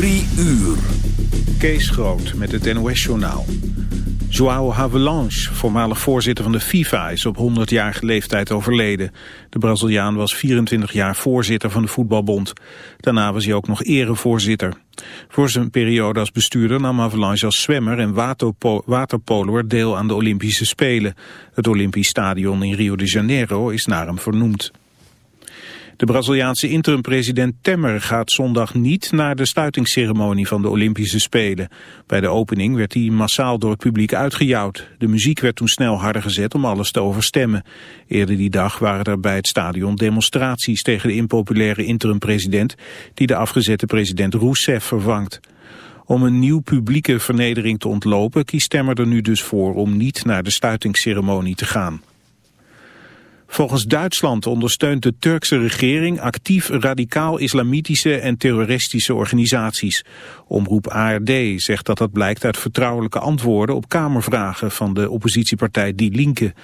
Drie uur. Kees Groot met het NOS-journaal. João Havelange, voormalig voorzitter van de FIFA, is op 100-jarige leeftijd overleden. De Braziliaan was 24 jaar voorzitter van de voetbalbond. Daarna was hij ook nog erevoorzitter. Voor zijn periode als bestuurder nam Havelange als zwemmer en waterpoloer deel aan de Olympische Spelen. Het Olympisch Stadion in Rio de Janeiro is naar hem vernoemd. De Braziliaanse interim-president Temmer gaat zondag niet naar de sluitingsceremonie van de Olympische Spelen. Bij de opening werd hij massaal door het publiek uitgejouwd. De muziek werd toen snel harder gezet om alles te overstemmen. Eerder die dag waren er bij het stadion demonstraties tegen de impopulaire interim-president die de afgezette president Rousseff vervangt. Om een nieuw publieke vernedering te ontlopen kiest Temmer er nu dus voor om niet naar de sluitingsceremonie te gaan. Volgens Duitsland ondersteunt de Turkse regering actief radicaal-islamitische en terroristische organisaties. Omroep ARD zegt dat dat blijkt uit vertrouwelijke antwoorden op kamervragen van de oppositiepartij Die Linke.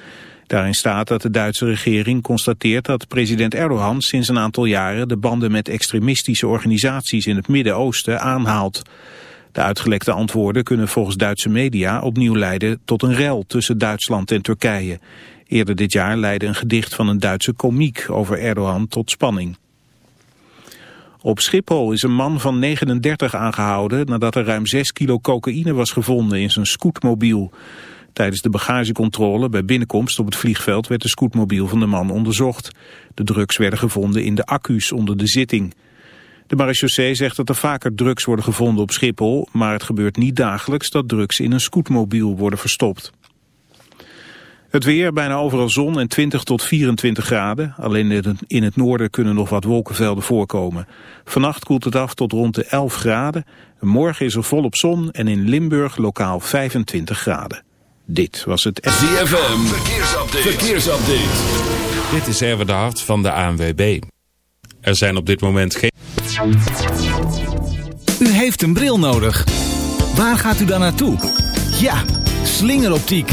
Daarin staat dat de Duitse regering constateert dat president Erdogan sinds een aantal jaren de banden met extremistische organisaties in het Midden-Oosten aanhaalt. De uitgelekte antwoorden kunnen volgens Duitse media opnieuw leiden tot een rel tussen Duitsland en Turkije. Eerder dit jaar leidde een gedicht van een Duitse komiek over Erdogan tot spanning. Op Schiphol is een man van 39 aangehouden nadat er ruim 6 kilo cocaïne was gevonden in zijn scootmobiel. Tijdens de bagagecontrole bij binnenkomst op het vliegveld werd de scootmobiel van de man onderzocht. De drugs werden gevonden in de accu's onder de zitting. De marechaussee zegt dat er vaker drugs worden gevonden op Schiphol, maar het gebeurt niet dagelijks dat drugs in een scootmobiel worden verstopt. Het weer, bijna overal zon en 20 tot 24 graden. Alleen in het noorden kunnen nog wat wolkenvelden voorkomen. Vannacht koelt het af tot rond de 11 graden. Morgen is er volop zon en in Limburg lokaal 25 graden. Dit was het... ZFM, verkeersupdate. verkeersupdate. Dit is Erwin de Hart van de ANWB. Er zijn op dit moment geen... U heeft een bril nodig. Waar gaat u dan naartoe? Ja, slingeroptiek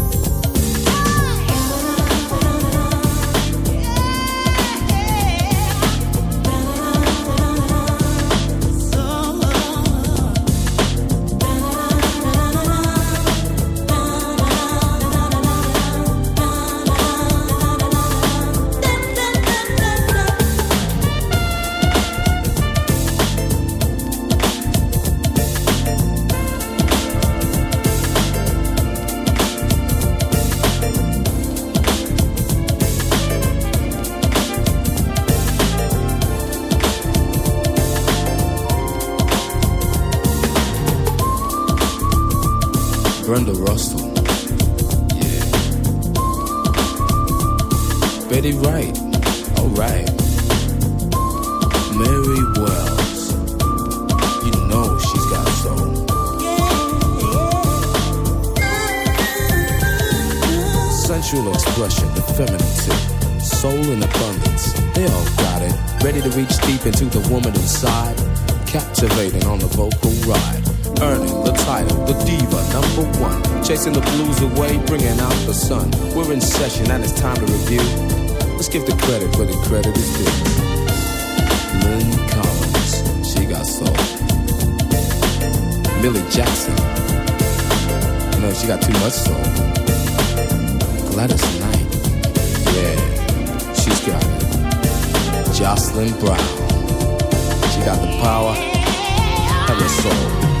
Got too much soul. Gladys Knight, yeah, she's got it. Jocelyn Brown, she got the power and the soul.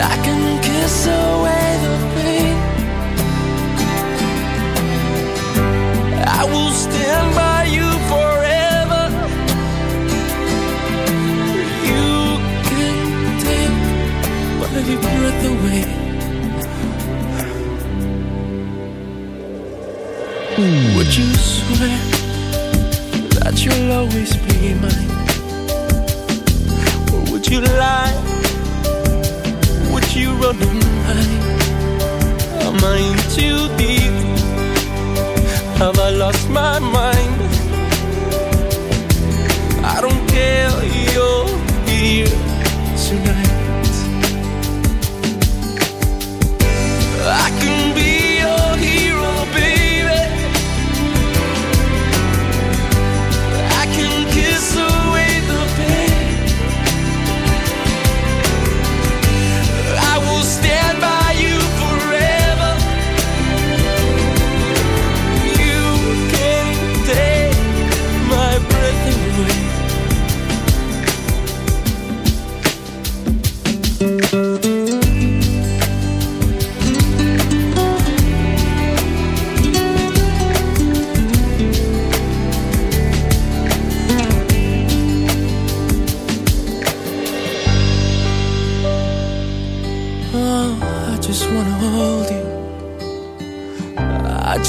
I can kiss away the pain. I will stand by you forever. You can take my breath away. Ooh. Would you swear that you'll always be mine? Or would you lie? you running high? Am I in too deep? Have I lost my mind? I don't care, you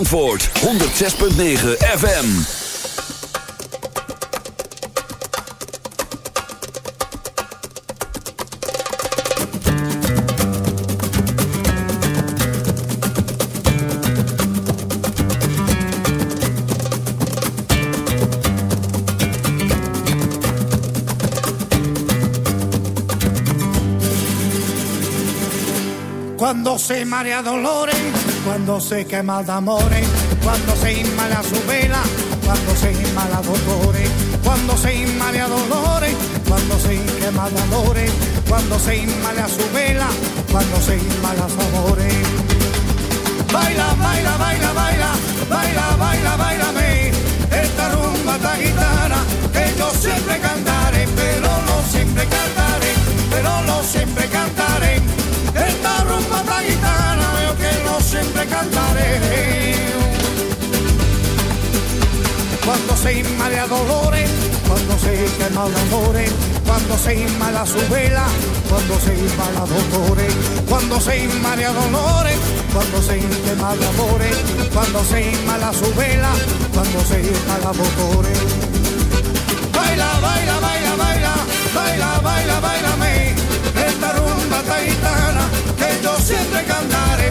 Zandvoort, 106.9 FM. Cuando se marea dolores, cuando se quema de amores, cuando se inmala su vela, cuando se inmala dolores, cuando se inmala dolores, cuando se quema de amores, cuando se inmala su vela, cuando se inmala su amores. Baila, baila, baila, baila, baila, baila, bailame, esta rumba esta guitarra que yo siempre cantaré, pero no siempre cantaré, pero no siempre cantaré. Siempre cantaré. Cuando se inmala dolores, cuando se quema de amores, cuando se inmala su vela, cuando se inmala dolores, cuando se inmala dolores, cuando se quema de amores, cuando se inmala su vela, cuando se inmala dolores. Baila, baila, baila, baila, baila, baila, bailame, esta rumba taitana que yo siempre cantaré,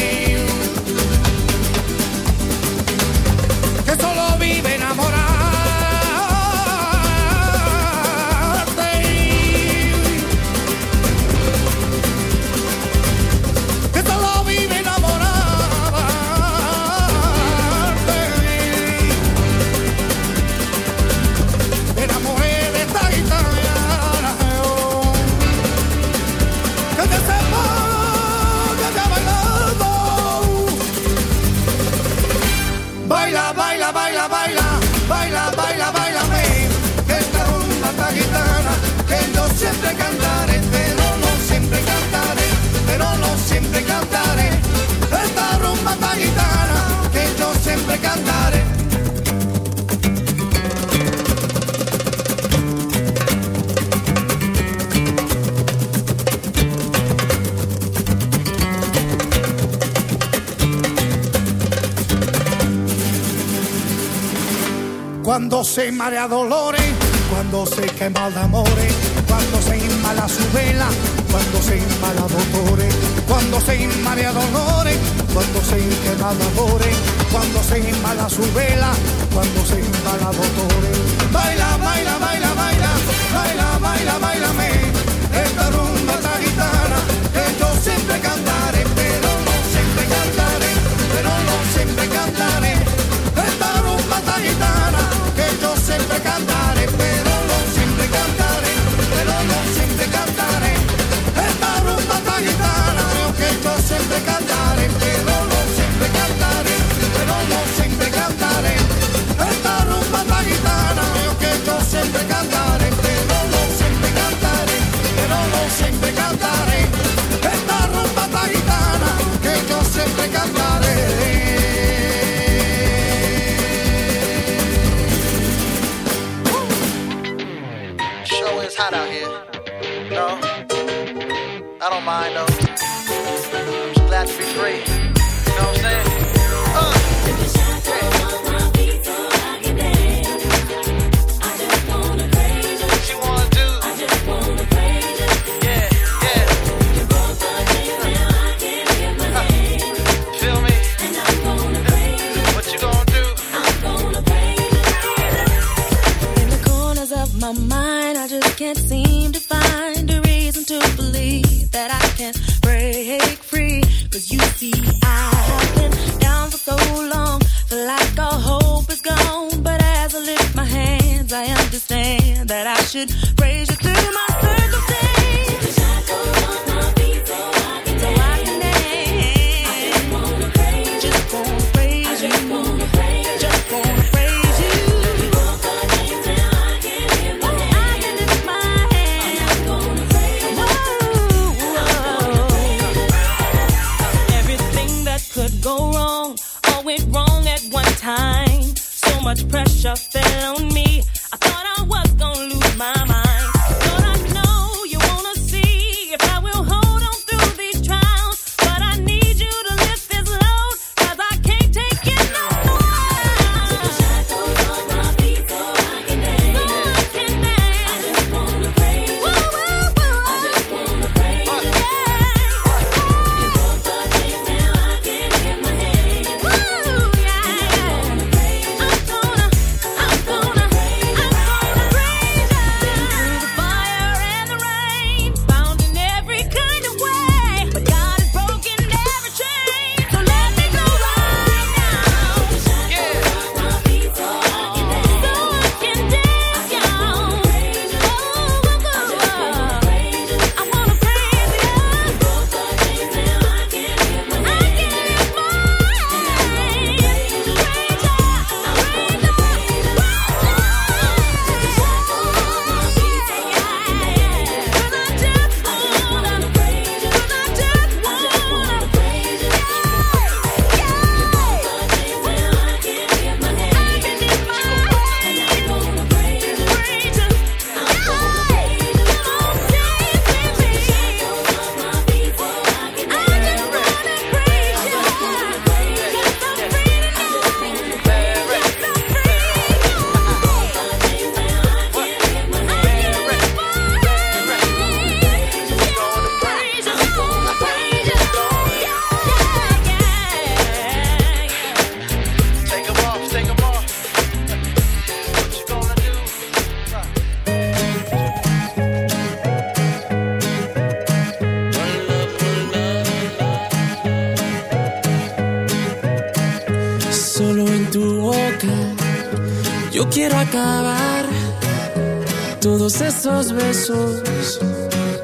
se marea dolores, cuando se quema de cuando se inmala su vela, cuando se inmala dolores, cuando se inmala dolores, cuando se quema de cuando se inmala su vela, cuando se inmala dolores. Baila, baila, baila. cantar. mind, I just can't seem to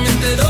solamente dos.